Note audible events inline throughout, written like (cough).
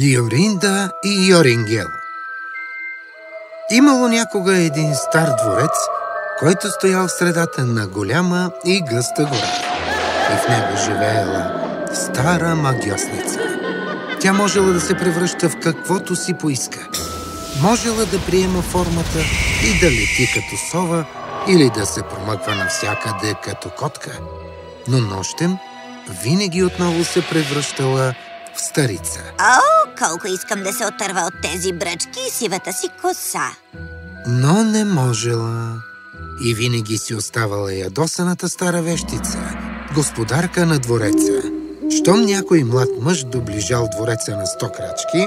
Йоринда и Йорингел Имало някога един стар дворец, който стоял в средата на голяма и гъста гора. И в него живеела стара магиосница. Тя можела да се превръща в каквото си поиска. Можела да приема формата и да лети като сова или да се промъква навсякъде като котка. Но нощем винаги отново се превръщала в старица. О, колко искам да се отърва от тези бръчки и сивата си коса. Но не можела. И винаги си оставала ядосаната стара вещица, господарка на двореца. Щом някой млад мъж доближал двореца на сто крачки,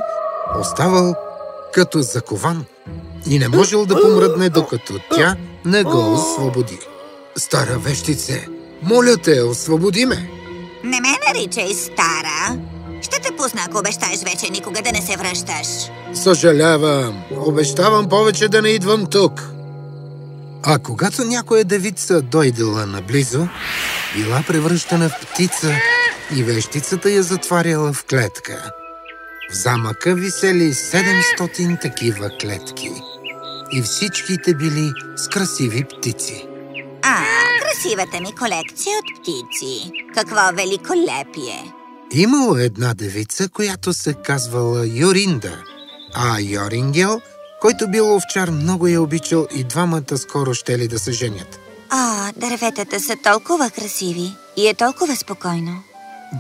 оставал като закован и не можел да помръдне, докато тя не го освободи. Стара вещице, моля те, освободи ме! Не ме наричай стара. Ще те пусна, ако обещаеш вече никога да не се връщаш. Съжалявам. Обещавам повече да не идвам тук. А когато някоя девица дойдела наблизо, била превръщана в птица и вещицата я затваряла в клетка. В замъка висели 700 такива клетки. И всичките били с красиви птици. А, красивата ми колекция от птици. Какво великолепие! Имало една девица, която се казвала Йоринда, а Йорингел, който бил овчар, много я обичал и двамата скоро щели да се женят. А, дърветата са толкова красиви и е толкова спокойно.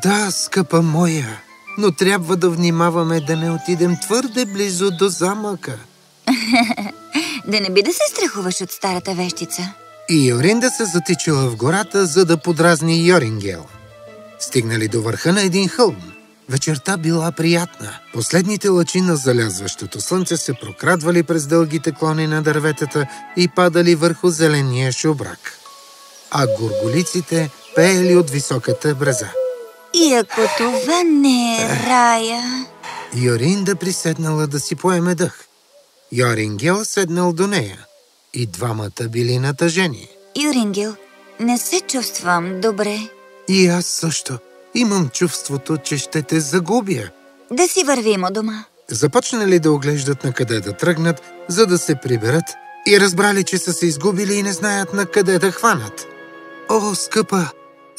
Да, скъпа моя, но трябва да внимаваме да не отидем твърде близо до замъка. (laughs) да не би да се страхуваш от старата вещица. И Йоринда се затичала в гората, за да подразни Йорингел. Стигнали до върха на един хълм. Вечерта била приятна. Последните лъчи на залязващото слънце се прокрадвали през дългите клони на дърветата и падали върху зеления шубрак. А горголиците пеели от високата бреза. И ако това не е рая... Йоринда приседнала да си поеме дъх. Йорингел седнал до нея. И двамата били натъжени. Юрингел, не се чувствам добре. И аз също. Имам чувството, че ще те загубя. Да си вървим от дома. Започнали да оглеждат на къде да тръгнат, за да се приберат и разбрали, че са се изгубили и не знаят на къде да хванат. О, скъпа,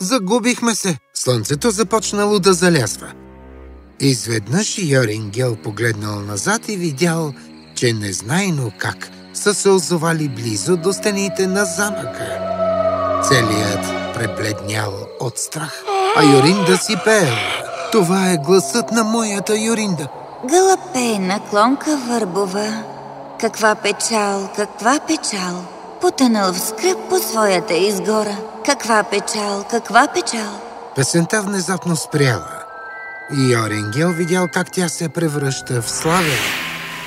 загубихме се! Слънцето започнало да залязва. Изведнъж Йорингел погледнал назад и видял, че незнайно как са се озовали близо до стените на замъка. Целият пребледнял от страх, а Йоринда си пеел. Това е гласът на моята Йоринда. Гълъпейна клонка върбова. Каква печал, каква печал. Потънал в скръп по своята изгора. Каква печал, каква печал. Песента внезапно спряла. И Йорингел видял как тя се превръща в славен.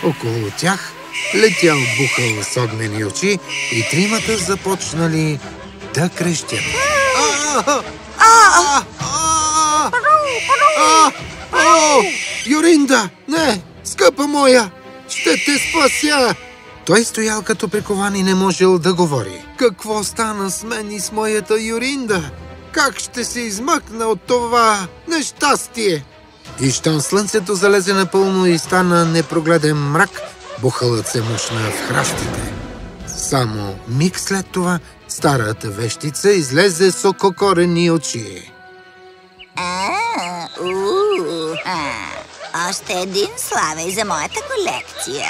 Около тях летял бухъл с огнени очи и тримата започнали да крещят. Юринда! Не! Скъпа моя! Ще те спася! Той стоял като прикован и не можел да говори. Какво стана с мен и с моята Юринда? Как ще се измъкна от това нещастие? И щом слънцето залезе напълно и стана непрогледен мрак, бухалът се мушна в храстите. Само миг след това старата вещица излезе с ококорени очи. А, у, а, още един славей за моята колекция.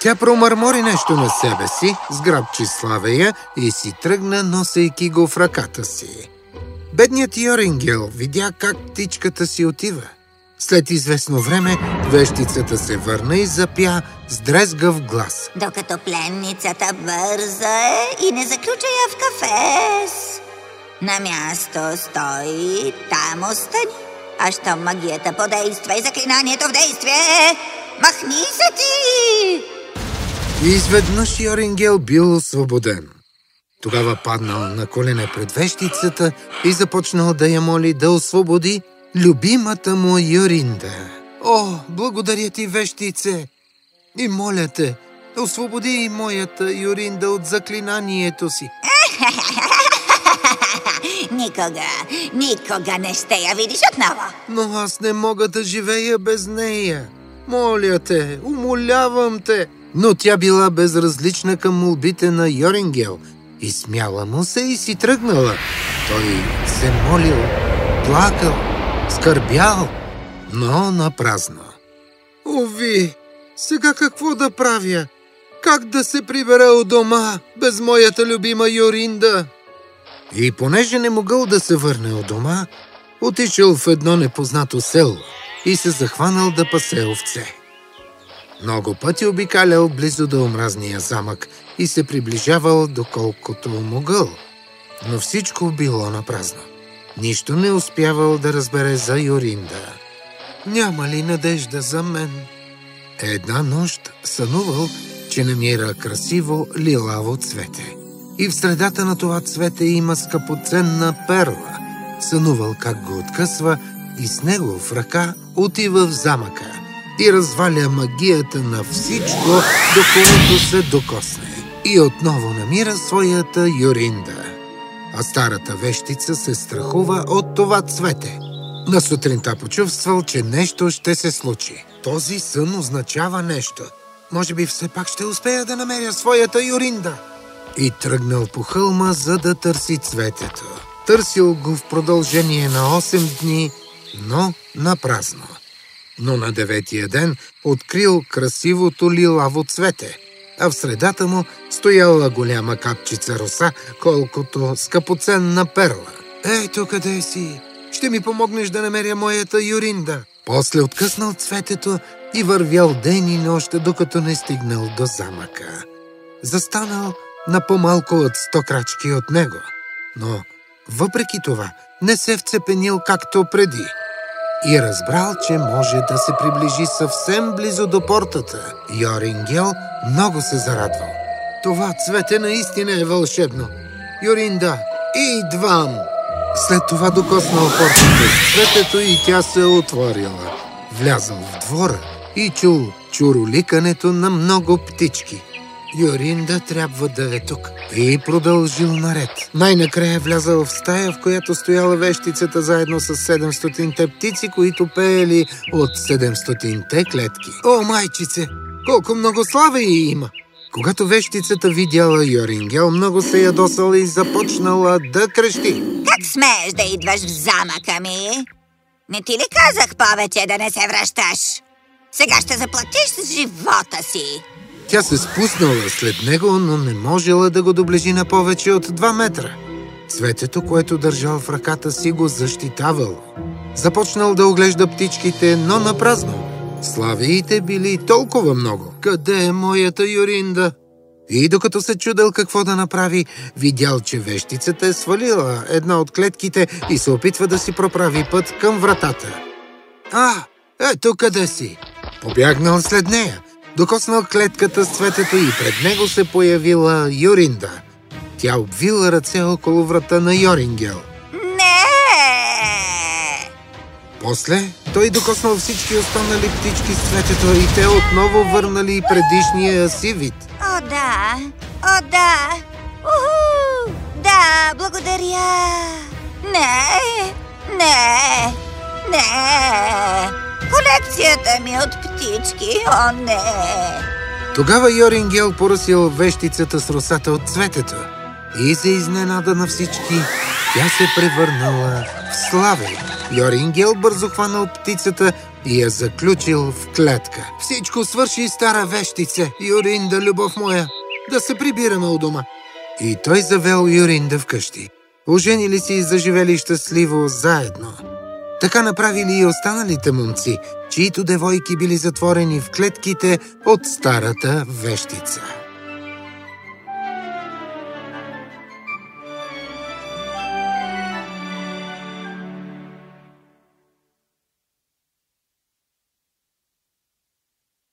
Тя промърмори нещо на себе си, сграбчи славея и си тръгна, носейки го в ръката си. Бедният Йорингел видя как птичката си отива. След известно време вещицата се върна и запя с дрезгав глас. Докато пленницата бърза е и не заключа я в кафес. На място стои, там остани. А щом магията подейства и заклинанието в действие, махни се ти! И изведнъж Йорингел бил освободен. Тогава паднал на колене пред вещицата и започнал да я моли да освободи любимата му Юринда. О, благодаря ти, вещице! И моля те, освободи и моята Юринда от заклинанието си. (laughs) никога, никога не ще я видиш отново. Но аз не мога да живея без нея. Моля те, умолявам те. Но тя била безразлична към молбите на Йорингел и смяла му се и си тръгнала. Той се молил, плакал, скърбял, но на празно. Ови, сега какво да правя? Как да се прибера у дома без моята любима Йоринда? И понеже не могъл да се върне от дома, отишъл в едно непознато село и се захванал да пасе овце. Много пъти обикалял близо до омразния замък и се приближавал доколкото могъл. Но всичко било на празно. Нищо не успявал да разбере за Йоринда. Няма ли надежда за мен? Една нощ сънувал, че намира красиво лилаво цвете. И в средата на това цвете има скъпоценна перла. Сънувал как го откъсва и с него в ръка отива в замъка и разваля магията на всичко, до което се докосне. И отново намира своята Юринда. А старата вещица се страхува от това цвете. На сутринта почувствал, че нещо ще се случи. Този сън означава нещо. Може би все пак ще успея да намеря своята Юринда. И тръгнал по хълма, за да търси цветето. Търсил го в продължение на 8 дни, но на празно но на деветия ден открил красивото лилаво цвете, а в средата му стояла голяма капчица роса, колкото скъпоценна перла. Ето къде си! Ще ми помогнеш да намеря моята Юринда. После откъснал цветето и вървял ден и нощ, докато не стигнал до замъка. Застанал на по-малко от сто крачки от него, но въпреки това не се вцепенил както преди – и разбрал, че може да се приближи съвсем близо до портата. Йорингел много се зарадвал. Това цвете наистина е вълшебно. Йоринда, идвам! След това докоснал портата с цветето и тя се отворила. Влязал в двора и чул чуроликането на много птички. Йоринда трябва да е тук. И продължил наред. Най-накрая влязал в стая, в която стояла вещицата заедно с 700-те птици, които пеели от 700-те клетки. О, майчице! Колко много слава и има! Когато вещицата видяла Йорингел, много се ядосала и започнала да крещи. Как смееш да идваш в замъка ми? Не ти ли казах повече да не се връщаш? Сега ще заплатиш с живота си. Тя се спуснала след него, но не можела да го доближи на повече от 2 метра. Цветето, което държал в ръката си, го защитавало. Започнал да оглежда птичките, но на празно. Славиите били толкова много. Къде е моята Юринда? И докато се чудел какво да направи, видял, че вещицата е свалила една от клетките и се опитва да си проправи път към вратата. А, ето къде си! Побягнал след нея. Докоснал клетката с цветето и пред него се появила Юринда. Тя обвила ръце около врата на Йорингел. Не! После той докоснал всички останали птички с цветето и те отново върнали предишния си вид. О, да! О, да! Уху! Да, благодаря! Не! Не! Не! Колекцията ми от птички, о не! Тогава Йорингел поръсил вещицата с росата от цветето и за изненада на всички тя се превърнала в славе. Йорингел бързо хванал птицата и я заключил в клетка. Всичко свърши стара вещице, Юринда, любов моя, да се прибираме у дома. И той завел Юринда вкъщи. Оженили си и заживели щастливо заедно. Така направили и останалите момци, чието девойки били затворени в клетките от старата вещица.